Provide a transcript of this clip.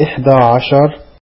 إحدى عشر